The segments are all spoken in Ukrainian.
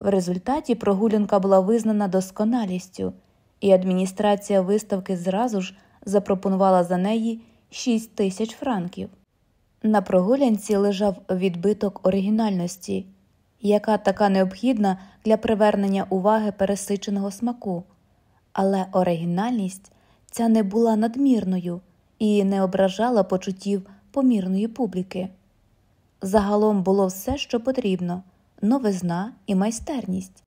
В результаті прогулянка була визнана досконалістю, і адміністрація виставки зразу ж запропонувала за неї 6 тисяч франків. На прогулянці лежав відбиток оригінальності, яка така необхідна для привернення уваги пересиченого смаку, але оригінальність ця не була надмірною і не ображала почуттів помірної публіки. Загалом було все, що потрібно новизна і майстерність.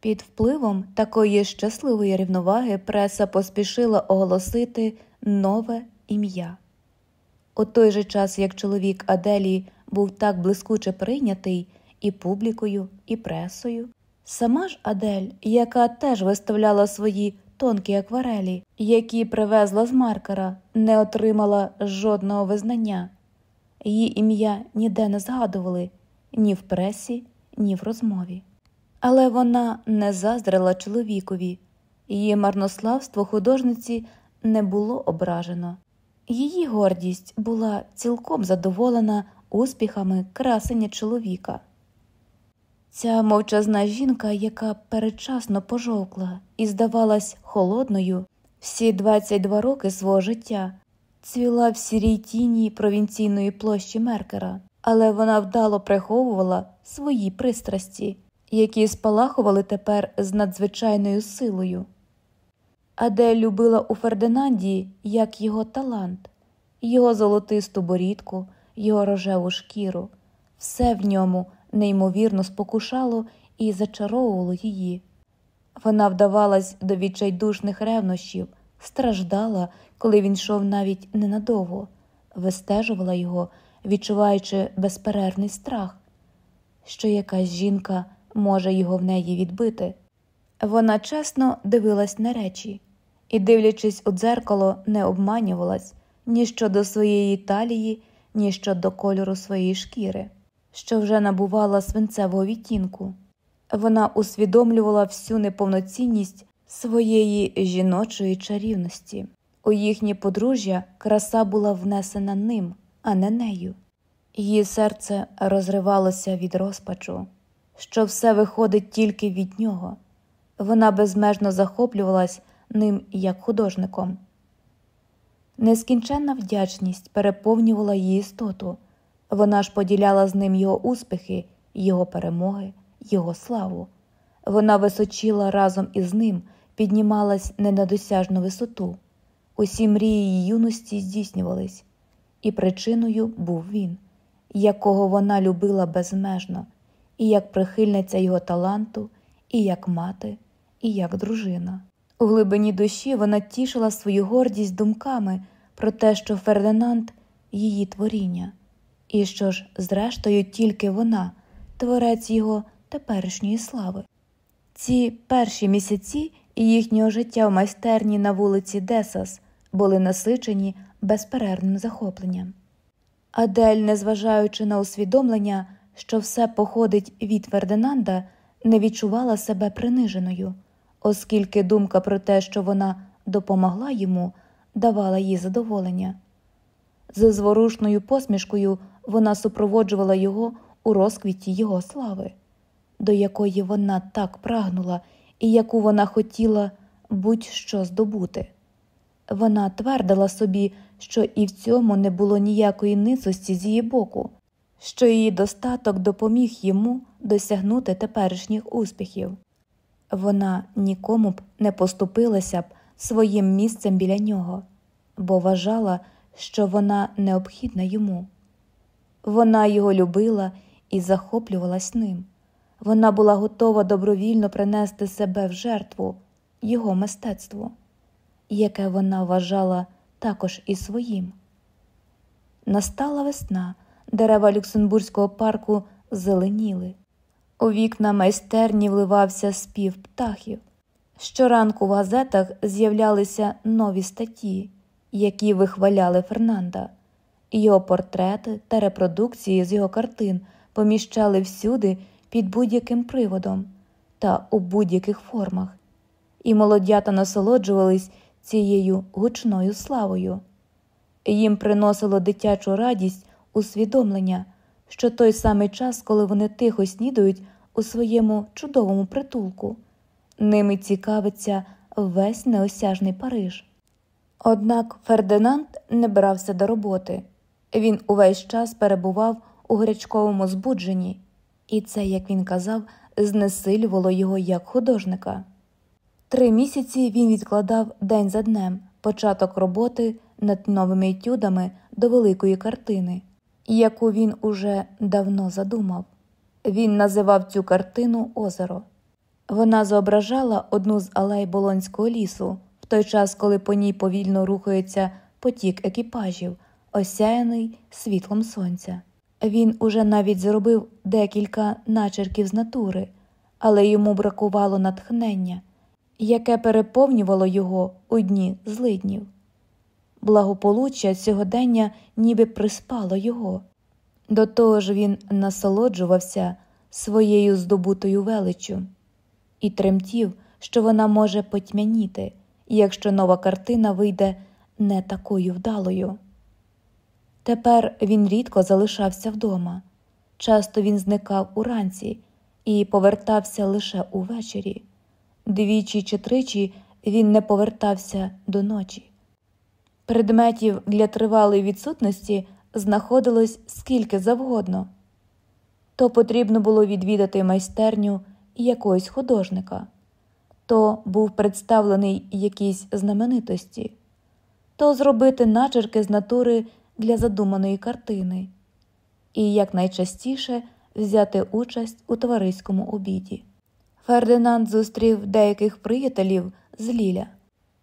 Під впливом такої щасливої рівноваги преса поспішила оголосити нове ім'я. У той же час, як чоловік Аделі був так блискуче прийнятий і публікою, і пресою, сама ж Адель, яка теж виставляла свої тонкі акварелі, які привезла з маркера, не отримала жодного визнання. Її ім'я ніде не згадували ні в пресі, ні в розмові. Але вона не заздрила чоловікові, її марнославство художниці не було ображено. Її гордість була цілком задоволена успіхами красення чоловіка. Ця мовчазна жінка, яка передчасно пожовкла і здавалась холодною всі 22 роки свого життя, цвіла в сірій тіні провінційної площі Меркера, але вона вдало приховувала свої пристрасті, які спалахували тепер з надзвичайною силою. Адель любила у Фердинанді як його талант, його золотисту борідку, його рожеву шкіру, все в ньому неймовірно спокушало і зачаровувало її. Вона вдавалась до відчайдушних ревнощів, страждала, коли він йшов навіть ненадовго, вистежувала його, відчуваючи безперервний страх, що якась жінка може його в неї відбити. Вона чесно дивилась на речі і, дивлячись у дзеркало, не обманювалась ні щодо своєї талії, ні щодо кольору своєї шкіри, що вже набувала свинцевого відтінку. Вона усвідомлювала всю неповноцінність своєї жіночої чарівності. У їхнє подружжя краса була внесена ним, а не нею. Її серце розривалося від розпачу, що все виходить тільки від нього. Вона безмежно захоплювалась ним як художником. Нескінченна вдячність переповнювала її істоту, вона ж поділяла з ним його успіхи, його перемоги, його славу. Вона височила разом із ним, піднімалась не на досяжну висоту. Усі мрії її юності здійснювались, і причиною був він, якого вона любила безмежно, і як прихильниця його таланту, і як мати, і як дружина. У глибині душі вона тішила свою гордість думками про те, що Фердинанд її творіння, і що ж, зрештою, тільки вона, творець його теперішньої слави. Ці перші місяці їхнього життя в майстерні на вулиці Десас були насичені безперервним захопленням. Адель, незважаючи на усвідомлення, що все походить від Фердинанда, не відчувала себе приниженою оскільки думка про те, що вона допомогла йому, давала їй задоволення. З зворушною посмішкою вона супроводжувала його у розквіті його слави, до якої вона так прагнула і яку вона хотіла будь-що здобути. Вона твердила собі, що і в цьому не було ніякої ницості з її боку, що її достаток допоміг йому досягнути теперішніх успіхів вона нікому б не поступилася б своїм місцем біля нього, бо вважала, що вона необхідна йому. Вона його любила і захоплювалась ним. Вона була готова добровільно принести себе в жертву, його мистецтво, яке вона вважала також і своїм. Настала весна, дерева Люксембурзького парку зеленіли. У вікна майстерні вливався спів птахів. Щоранку в газетах з'являлися нові статті, які вихваляли Фернанда. Його портрети та репродукції з його картин поміщали всюди під будь-яким приводом та у будь-яких формах, і молодята насолоджувались цією гучною славою. Їм приносило дитячу радість усвідомлення що той самий час, коли вони тихо снідають у своєму чудовому притулку. Ними цікавиться весь неосяжний Париж. Однак Фердинанд не брався до роботи. Він увесь час перебував у гарячковому збудженні, і це, як він казав, знесилювало його як художника. Три місяці він відкладав день за днем початок роботи над новими етюдами до великої картини, яку він уже давно задумав. Він називав цю картину Озеро. Вона зображала одну з алей Болонського лісу в той час, коли по ній повільно рухається потік екіпажів, осяяний світлом сонця. Він уже навіть зробив декілька начерків з натури, але йому бракувало натхнення, яке переповнювало його у дні злиднів. Благополуччя сьогодення ніби приспало його. До того ж він насолоджувався своєю здобутою величчю і тремтів, що вона може потьмяніти, якщо нова картина вийде не такою вдалою. Тепер він рідко залишався вдома. Часто він зникав уранці і повертався лише увечері. Двічі чи тричі він не повертався до ночі. Предметів для тривалої відсутності знаходилось скільки завгодно, то потрібно було відвідати майстерню якогось художника, то був представлений якійсь знаменитості, то зробити начерки з натури для задуманої картини, і якнайчастіше взяти участь у товариському обіді. Фердинанд зустрів деяких приятелів з Ліля.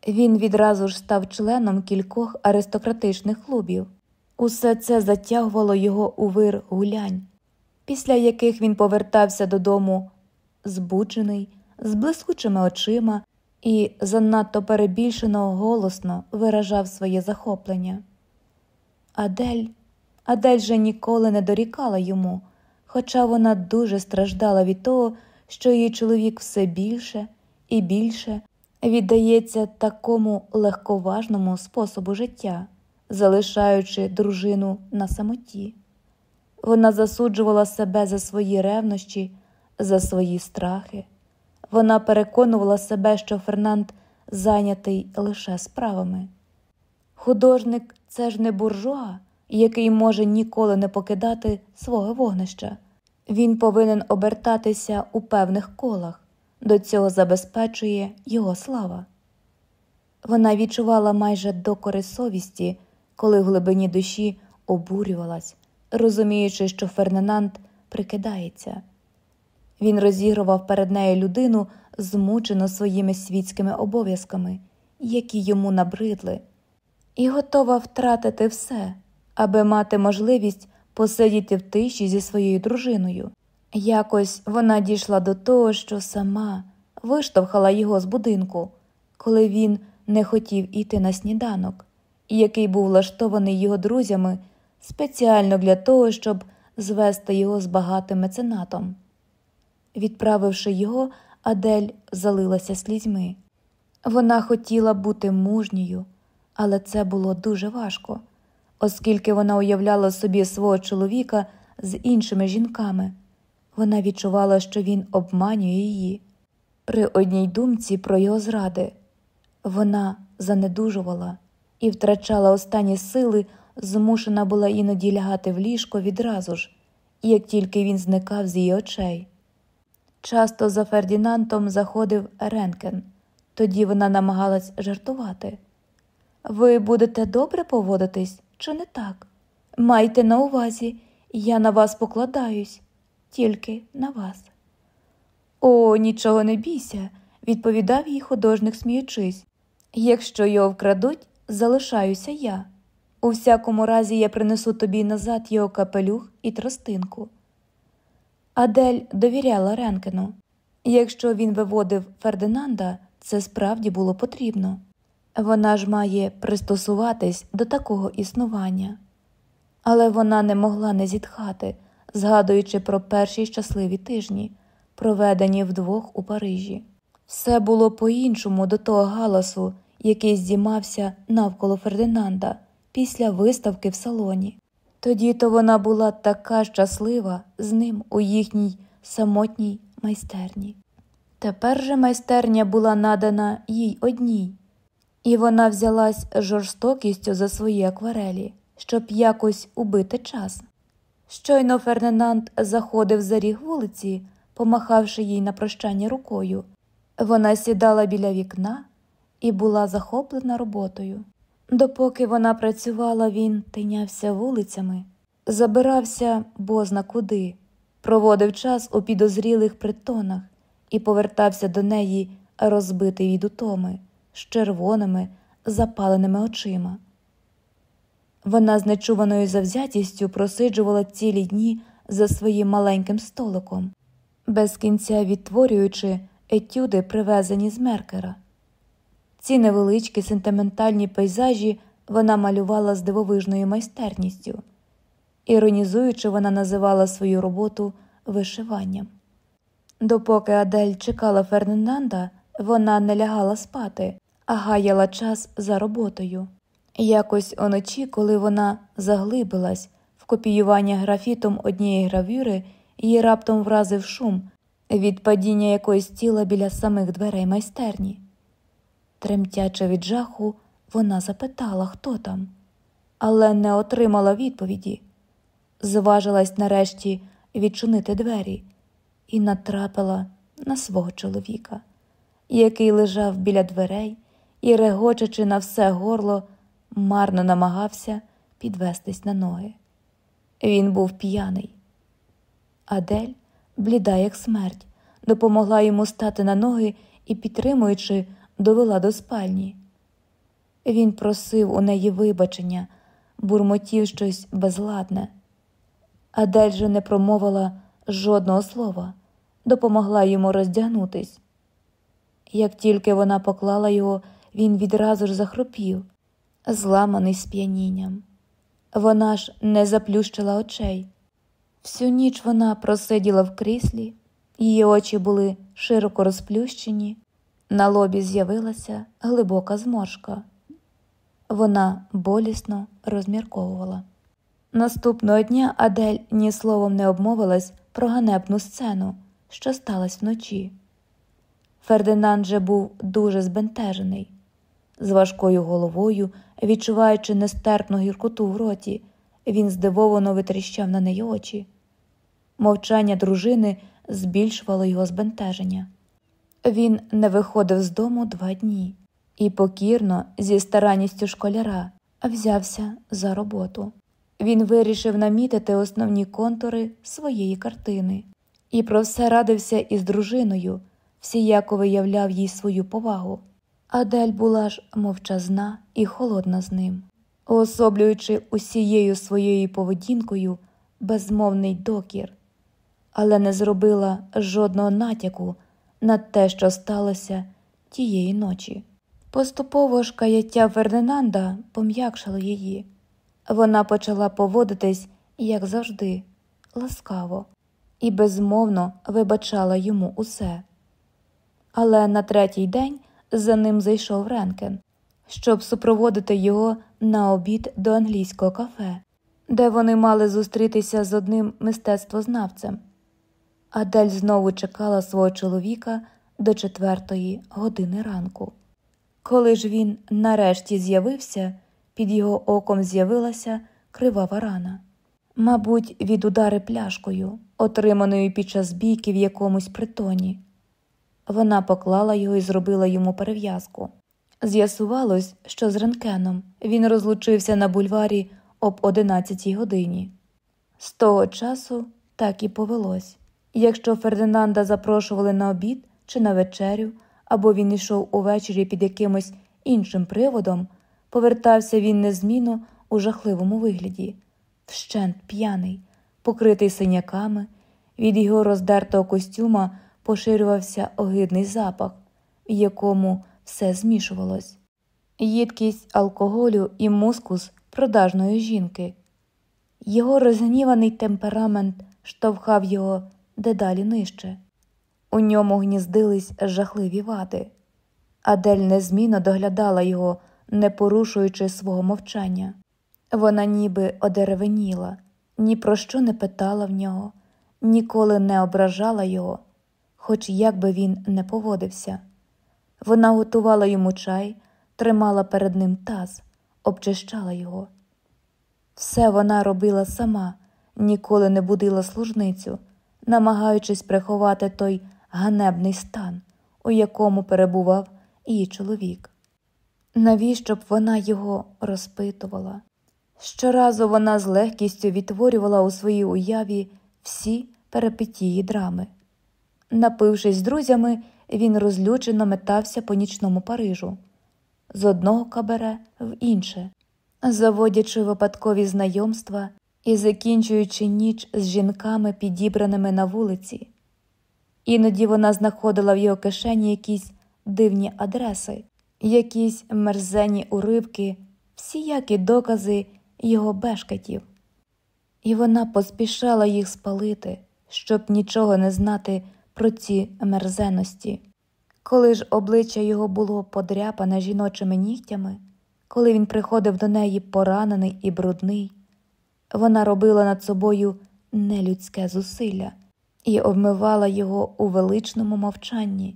Він відразу ж став членом кількох аристократичних клубів. Усе це затягувало його у вир гулянь, після яких він повертався додому збуджений, з блискучими очима і занадто перебільшено голосно виражав своє захоплення. Адель, Адель же ніколи не дорікала йому, хоча вона дуже страждала від того, що її чоловік все більше і більше віддається такому легковажному способу життя, залишаючи дружину на самоті. Вона засуджувала себе за свої ревнощі, за свої страхи. Вона переконувала себе, що Фернанд зайнятий лише справами. Художник це ж не буржуа, який може ніколи не покидати свого вогнища. Він повинен обертатися у певних колах, до цього забезпечує його слава. Вона відчувала майже докори совісті, коли в глибині душі обурювалась, розуміючи, що Фердинанд прикидається. Він розігрував перед нею людину, змучену своїми світськими обов'язками, які йому набридли, і готова втратити все, аби мати можливість посидіти в тиші зі своєю дружиною. Якось вона дійшла до того, що сама виштовхала його з будинку, коли він не хотів іти на сніданок, який був влаштований його друзями спеціально для того, щоб звести його з багатим меценатом. Відправивши його, Адель залилася слізьми. Вона хотіла бути мужньою, але це було дуже важко, оскільки вона уявляла собі свого чоловіка з іншими жінками. Вона відчувала, що він обманює її. При одній думці про його зради вона занедужувала і втрачала останні сили, змушена була іноді лягати в ліжко відразу ж, як тільки він зникав з її очей. Часто за Фердінантом заходив Ренкен, тоді вона намагалась жартувати. Ви будете добре поводитись, чи не так? Майте на увазі, я на вас покладаюсь, тільки на вас. О, нічого не бійся, відповідав їй художник, сміючись. Якщо його вкрадуть, залишаюся я. У всякому разі, я принесу тобі назад його капелюх і тростинку. Адель довіряла Ренкену. Якщо він виводив Фердинанда, це справді було потрібно. Вона ж має пристосуватись до такого існування. Але вона не могла не зітхати, згадуючи про перші щасливі тижні, проведені вдвох у Парижі. Все було по-іншому до того галасу, який здіймався навколо Фердинанда після виставки в салоні. Тоді то вона була така щаслива з ним у їхній самотній майстерні. Тепер же майстерня була надана їй одній, і вона взялась жорстокістю за свої акварелі, щоб якось убити час. Щойно Фердинанд заходив за ріг вулиці, помахавши їй на прощання рукою. Вона сідала біля вікна і була захоплена роботою. Допоки вона працювала, він тинявся вулицями, забирався бозна куди, проводив час у підозрілих притонах і повертався до неї розбитий від утоми, з червоними, запаленими очима. Вона з нечуваною завзятістю просиджувала цілі дні за своїм маленьким столиком, без кінця відтворюючи етюди, привезені з меркера. Ці невеличкі сентиментальні пейзажі вона малювала з дивовижною майстерністю, іронізуючи, вона називала свою роботу вишиванням. Допоки Адель чекала Фердинанда, вона не лягала спати, гаяла час за роботою. Якось уночі, коли вона заглибилась в копіювання графітом однієї гравюри, її раптом вразив шум від падіння якоїсь тіла біля самих дверей майстерні. Тремтячи від жаху, вона запитала, хто там, але не отримала відповіді. Зважилась нарешті відчинити двері і натрапила на свого чоловіка, який лежав біля дверей і, регочучи на все горло, марно намагався підвестись на ноги. Він був п'яний. Адель, бліда, як смерть, допомогла йому стати на ноги і, підтримуючи, довела до спальні. Він просив у неї вибачення, бурмотів щось безладне. Адель же не промовила жодного слова, допомогла йому роздягнутись. Як тільки вона поклала його, він відразу ж захропів, зламаний сп'янінням. Вона ж не заплющила очей. Всю ніч вона просиділа в кріслі, її очі були широко розплющені, на лобі з'явилася глибока зморшка. Вона болісно розмірковувала. Наступного дня Адель ні словом не обмовилась про ганебну сцену, що сталася вночі. Фердинанд же був дуже збентежений, з важкою головою, відчуваючи нестерпну гіркоту в роті, він здивовано витріщав на неї очі. Мовчання дружини збільшувало його збентеження. Він не виходив з дому два дні і покірно, зі старанністю школяра, взявся за роботу. Він вирішив намітити основні контури своєї картини і про все радився із дружиною, всіяко виявляв їй свою повагу. Адель була ж мовчазна і холодна з ним, уособлюючи усією своєю поведінкою безмовний докір, але не зробила жодного натяку на те, що сталося тієї ночі. Поступово ж каяття Фердинанда пом'якшало її. Вона почала поводитись, як завжди, ласкаво, і безмовно вибачала йому усе. Але на третій день за ним зайшов Ренкен, щоб супроводити його на обід до англійського кафе, де вони мали зустрітися з одним мистецтвознавцем. Адель знову чекала свого чоловіка до четвертої години ранку. Коли ж він нарешті з'явився, під його оком з'явилася кривава рана. Мабуть, від удари пляшкою, отриманою під час бійки в якомусь притоні. Вона поклала його і зробила йому перев'язку. З'ясувалось, що з Ренкеном він розлучився на бульварі об 11 годині. З того часу так і повелось. Якщо Фердинанда запрошували на обід чи на вечерю, або він йшов увечері під якимось іншим приводом, повертався він незмінно у жахливому вигляді, вщент п'яний, покритий синяками, від його роздертого костюма поширювався огидний запах, в якому все змішувалось, їдкість алкоголю і мускус продажної жінки. Його розгніваний темперамент штовхав його дедалі нижче. У ньому гніздились жахливі вади. Адель незмінно доглядала його, не порушуючи свого мовчання. Вона ніби одеревеніла, ні про що не питала в нього, ніколи не ображала його, хоч як би він не поводився. Вона готувала йому чай, тримала перед ним таз, обчищала його. Все вона робила сама, ніколи не будила служницю, намагаючись приховати той ганебний стан, у якому перебував її чоловік. Навіщо б вона його розпитувала? Щоразу вона з легкістю відтворювала у своїй уяві всі перепитії драми. Напившись з друзями, він розлючено метався по нічному Парижу. З одного кабаре в інше, заводячи випадкові знайомства і закінчуючи ніч з жінками, підібраними на вулиці. Іноді вона знаходила в його кишені якісь дивні адреси, якісь мерзені уривки, всіякі докази його бешкетів, і вона поспішала їх спалити, щоб нічого не знати про ці мерзеності. Коли ж обличчя його було подряпане жіночими нігтями, коли він приходив до неї поранений і брудний, вона робила над собою нелюдське зусилля і обмивала його у величному мовчанні,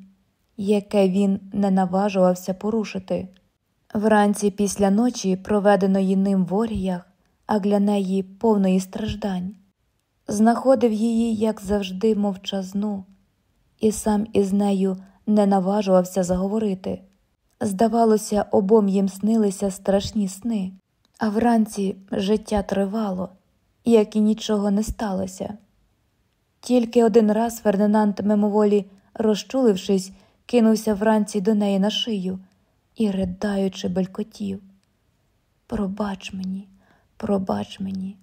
яке він не наважувався порушити. Вранці після ночі, проведеної ним в оргіях, а для неї повної страждань, знаходив її, як завжди, мовчазну, і сам із нею не наважувався заговорити. Здавалося, обом їм снилися страшні сни, а вранці життя тривало, як і нічого не сталося. Тільки один раз Фердинанд мимоволі, розчулившись, кинувся вранці до неї на шию і, ридаючи, белькотів. Пробач мені, пробач мені.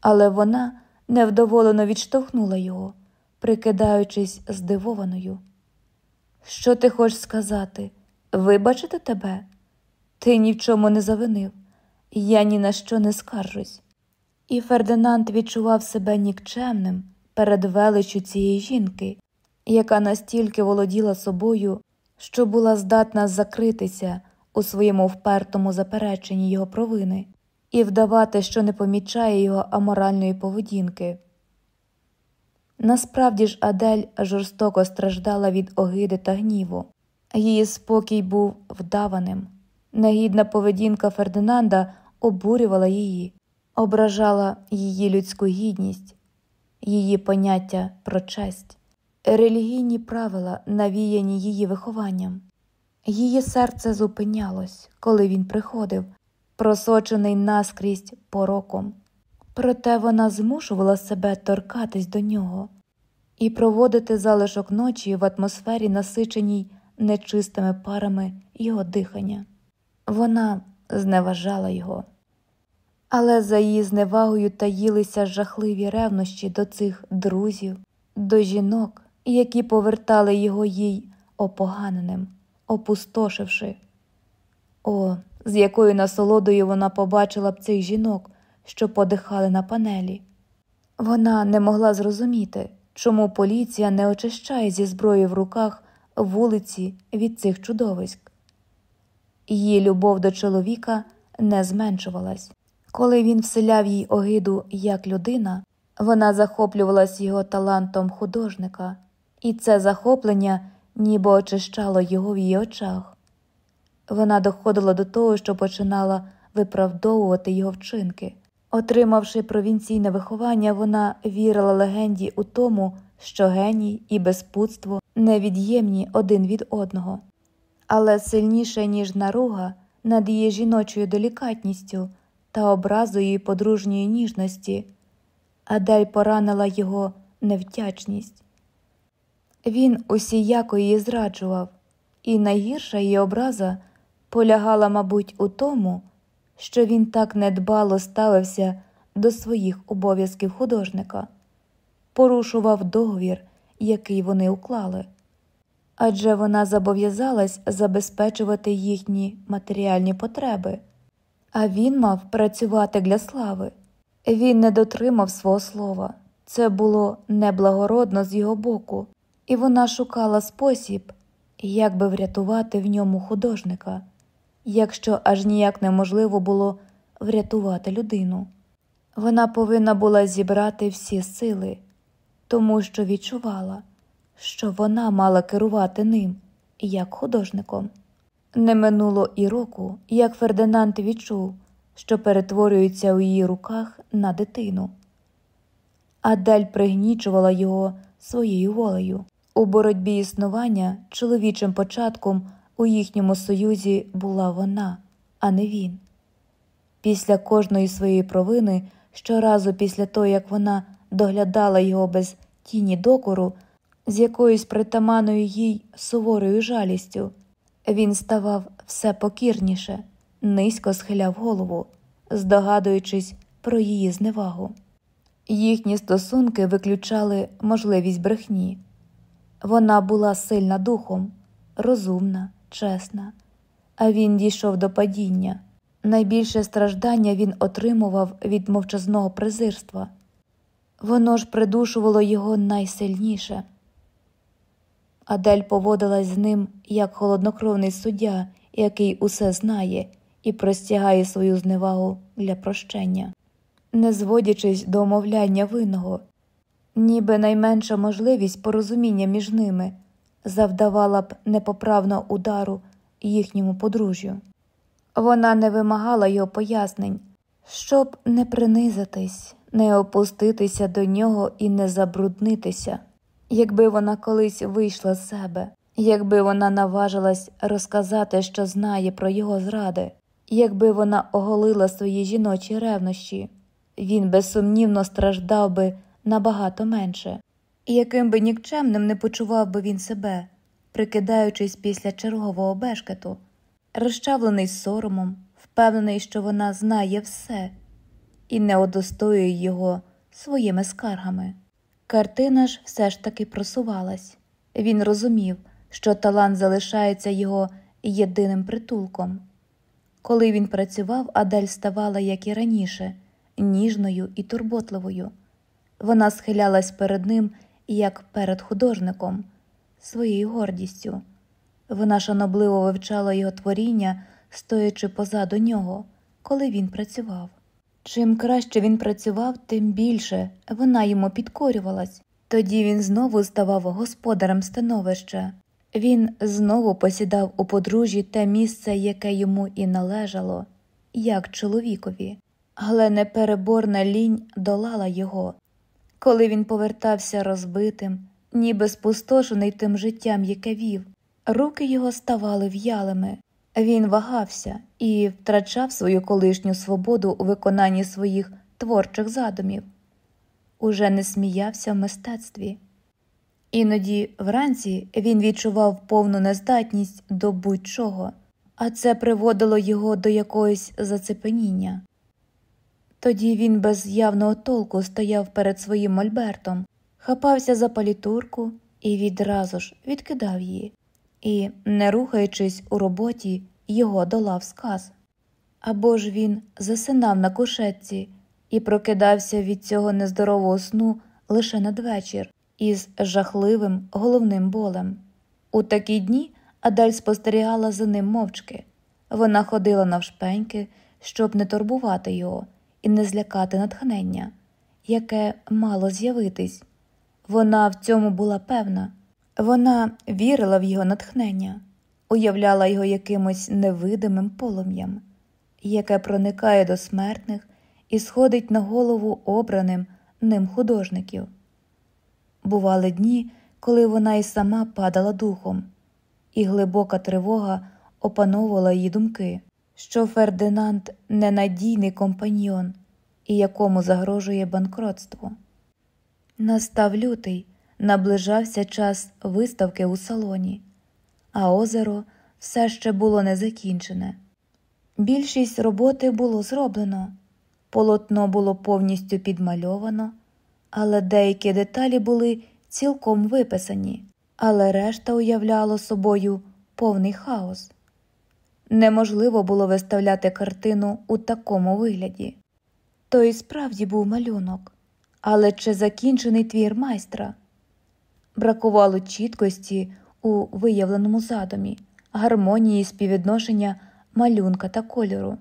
Але вона невдоволено відштовхнула його, прикидаючись здивованою. Що ти хочеш сказати? Вибачити тебе? Ти ні в чому не завинив, я ні на що не скаржусь. І Фердинанд відчував себе нікчемним перед величю цієї жінки, яка настільки володіла собою, що була здатна закритися у своєму впертому запереченні його провини і вдавати, що не помічає його аморальної поведінки. Насправді ж Адель жорстоко страждала від огиди та гніву, її спокій був вдаваним. Негідна поведінка Фердинанда обурювала її, ображала її людську гідність, її поняття про честь релігійні правила, навіяні її вихованням. Її серце зупинялось, коли він приходив, просочений наскрізь пороком. Проте вона змушувала себе торкатись до нього і проводити залишок ночі в атмосфері, насиченій нечистими парами його дихання. Вона зневажала його. Але за її зневагою таїлися жахливі ревнощі до цих друзів, до жінок, які повертали його їй опоганеним, опустошивши. О, з якою насолодою вона побачила б цих жінок, що подихали на панелі. Вона не могла зрозуміти, чому поліція не очищає зі зброєю в руках вулиці від цих чудовиськ. Її любов до чоловіка не зменшувалась. Коли він вселяв їй огиду як людина, вона захоплювалась його талантом художника і це захоплення ніби очищало його в її очах. Вона доходила до того, що починала виправдовувати його вчинки. Отримавши провінційне виховання, вона вірила легенді у тому, що геній і безпутство невід'ємні один від одного, але сильніше, ніж наруга над її жіночою делікатністю та образою подружньої ніжності, Адель поранила його невдячність. Він усіяко її зраджував, і найгірша її образа полягала, мабуть, у тому, що він так недбало ставився до своїх обов'язків художника, порушував договір, який вони уклали, адже вона зобов'язалась забезпечувати їхні матеріальні потреби, а він мав працювати для слави. Він не дотримав свого слова. Це було неблагородно з його боку. І вона шукала спосіб, як би врятувати в ньому художника, якщо аж ніяк неможливо було врятувати людину. Вона повинна була зібрати всі сили, тому що відчувала, що вона мала керувати ним як художником. Не минуло і року, як Фердинанд відчув, що перетворюється у її руках на дитину. Адель пригнічувала його своєю волею. У боротьбі існування чоловічим початком у їхньому союзі була вона, а не він. Після кожної своєї провини, щоразу після того, як вона доглядала його без тіні докору, з якоюсь притаманою їй суворою жалістю, він ставав все покірніше, низько схиляв голову, здогадуючись про її зневагу. Їхні стосунки виключали можливість брехні. Вона була сильна духом, розумна, чесна, а він дійшов до падіння. Найбільше страждання він отримував від мовчазного презирства. Воно ж придушувало його найсильніше. Адель поводилась з ним як холоднокровний суддя, який усе знає і простягає свою зневагу для прощення, не зводячись до омовляння винного, ніби найменша можливість порозуміння між ними завдавала б непоправного удару їхньому подружжю. Вона не вимагала його пояснень, щоб не принизитись, не опуститися до нього і не забруднитися. Якби вона колись вийшла з себе, якби вона наважилась розказати, що знає про його зради, якби вона оголила свої жіночі ревнощі, він безсумнівно страждав би набагато менше, і яким би нікчемним не почував би він себе, прикидаючись після чергового бешкету, розчавлений соромом, впевнений, що вона знає все і не удостоює його своїми скаргами. Картина ж все ж таки просувалась. Він розумів, що талант залишається його єдиним притулком. Коли він працював, Адель ставала, як і раніше, ніжною і турботливою. Вона схилялась перед ним, як перед художником, своєю гордістю. Вона шанобливо вивчала його творіння, стоячи позаду нього, коли він працював. Чим краще він працював, тим більше вона йому підкорювалась. Тоді він знову ставав господарем становища. Він знову посідав у подружжі те місце, яке йому і належало, як чоловікові, але непереборна лінь долала його. Коли він повертався розбитим, ніби спустошений тим життям, яке вів, руки його ставали в'ялими, він вагався і втрачав свою колишню свободу у виконанні своїх творчих задумів, уже не сміявся в мистецтві. Іноді вранці він відчував повну нездатність до будь-чого, а це приводило його до якогось зацепеніння. Тоді він без явного толку стояв перед своїм мольбертом, хапався за палітурку і відразу ж відкидав її і, не рухаючись у роботі, його долав сказ. Або ж він засинав на кушетці і прокидався від цього нездорового сну лише надвечір із жахливим головним болем. У такі дні Адаль спостерігала за ним мовчки. Вона ходила навшпеньки, щоб не турбувати його і не злякати натхнення, яке мало з'явитись. Вона в цьому була певна. Вона вірила в його натхнення, уявляла його якимось невидимим полум'ям, яке проникає до смертних і сходить на голову обраним ним художників. Бували дні, коли вона і сама падала духом, і глибока тривога опановувала її думки, що Фердинанд ненадійний компаньйон, і якому загрожує банкротство. Настав лютий наближався час виставки у салоні, а озеро все ще було не закінчене. Більшість роботи було зроблено, полотно було повністю підмальовано, але деякі деталі були цілком виписані, але решта уявляло собою повний хаос. Неможливо було виставляти картину у такому вигляді. То і справді був малюнок, але чи закінчений твір майстра? бракувало чіткості у виявленому задумі, гармонії співвідношення малюнка та кольору.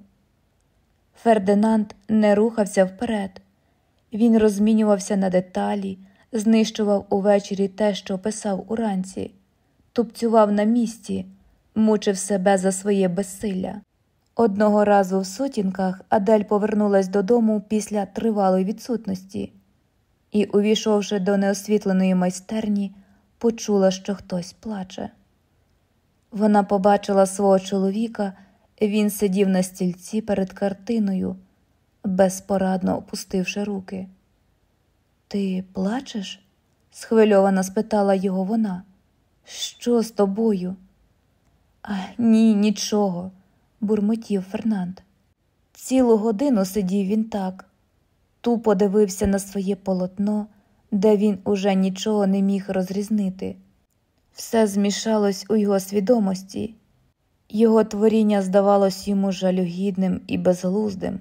Фердинанд не рухався вперед, він розмінювався на деталі, знищував увечері те, що писав уранці, тупцював на місці, мучив себе за своє безсилля. Одного разу в сутінках Адель повернулась додому після тривалої відсутності і, увійшовши до неосвітленої майстерні, почула, що хтось плаче. Вона побачила свого чоловіка, він сидів на стільці перед картиною, безпорадно опустивши руки. Ти плачеш? схвильовано спитала його вона. Що з тобою? А ні, нічого, бурмотів Фернанд. Цілу годину сидів він так, тупо дивився на своє полотно, де він уже нічого не міг розрізнити. Все змішалось у його свідомості, його творіння здавалось йому жалюгідним і безглуздим.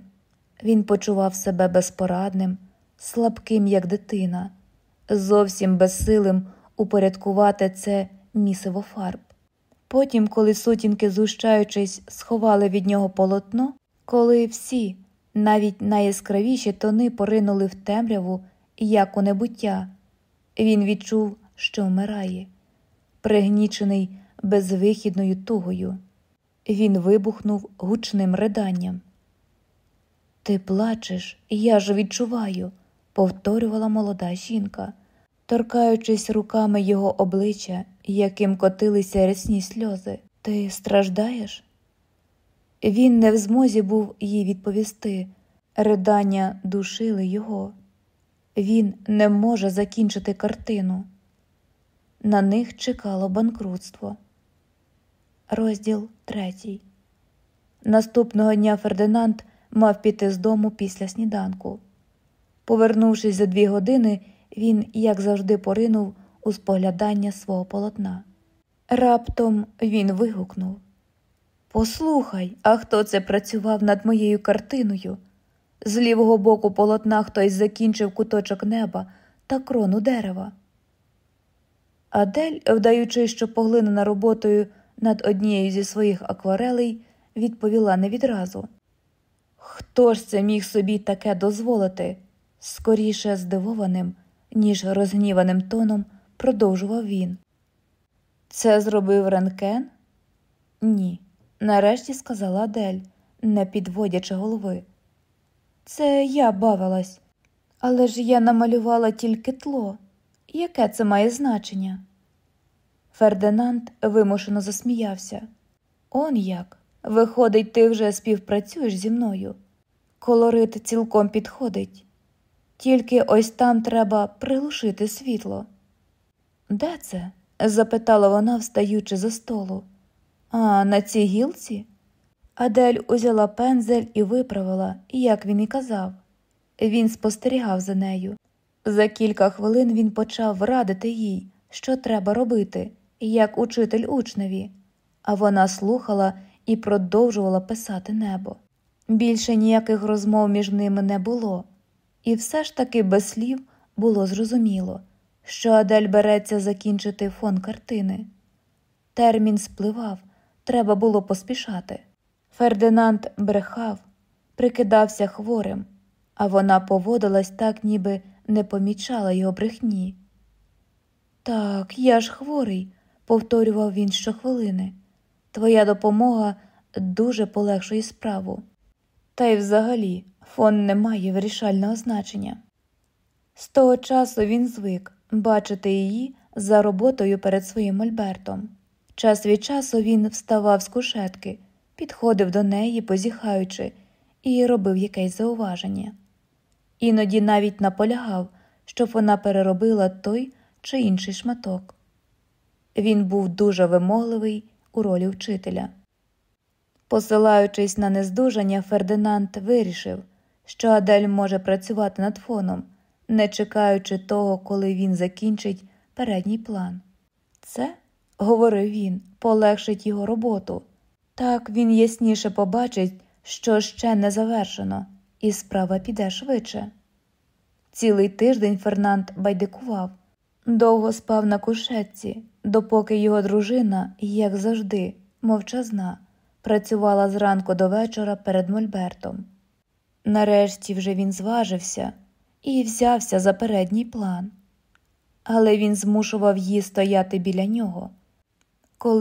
Він почував себе безпорадним, слабким, як дитина, зовсім безсилим упорядкувати це місиво фарб. Потім, коли сутінки, зущаючись, сховали від нього полотно, коли всі, навіть найяскравіші тони поринули в темряву, як у небуття, він відчув, що вмирає, пригнічений безвихідною тугою. Він вибухнув гучним риданням. Ти плачеш, я ж відчуваю, повторювала молода жінка, торкаючись руками його обличчя, яким котилися рясні сльози. Ти страждаєш? Він не в змозі був їй відповісти. Ридання душили його. Він не може закінчити картину. На них чекало банкрутство. Розділ третій. Наступного дня Фердинанд мав піти з дому після сніданку. Повернувшись за дві години, він, як завжди, поринув у споглядання свого полотна. Раптом він вигукнув Послухай, а хто це працював над моєю картиною? З лівого боку полотна хтось закінчив куточок неба та крону дерева. Адель, вдаючи, що поглинена роботою над однією зі своїх акварелей, відповіла не відразу. Хто ж це міг собі таке дозволити? скоріше здивованим, ніж розгніваним тоном продовжував він. Це зробив Ранкен? Ні, нарешті сказала Адель, не підводячи голови. Це я бавилась, але ж я намалювала тільки тло. Яке це має значення? Фердинанд вимушено засміявся. Он як. Виходить, ти вже співпрацюєш зі мною. Колорит цілком підходить. Тільки ось там треба приглушити світло. Де це? запитала вона, встаючи за столу. А на цій гілці? Адель узяла пензель і виправила, як він і казав. Він спостерігав за нею. За кілька хвилин він почав радити їй, що треба робити, як учитель учневі, а вона слухала і продовжувала писати небо. Більше ніяких розмов між ними не було, і все ж таки без слів було зрозуміло, що Адель береться закінчити фон картини. Термін спливав, треба було поспішати. Фердинанд брехав, прикидався хворим, а вона поводилась так, ніби не помічала його брехні. Так, я ж хворий, повторював він щохвилини. Твоя допомога дуже полегшує справу. Та й взагалі фон не має вирішального значення. З того часу він звик бачити її за роботою перед своїм Альбертом. Час від часу він вставав з кушетки, підходив до неї, позіхаючи, і робив якесь зауваження. Іноді навіть наполягав, щоб вона переробила той чи інший шматок. Він був дуже вимогливий у ролі вчителя. Посилаючись на нездужання, Фердинанд вирішив, що Адель може працювати над фоном, не чекаючи того, коли він закінчить передній план. Це, говорив він, полегшить його роботу. Так він ясніше побачить, що ще не завершено, і справа піде швидше. Цілий тиждень Фернанд байдикував, довго спав на кушетці, допоки його дружина, як завжди, мовчазна, працювала зранку до вечора перед Мольбертом. Нарешті вже він зважився і взявся за передній план. але він змушував її стояти біля нього.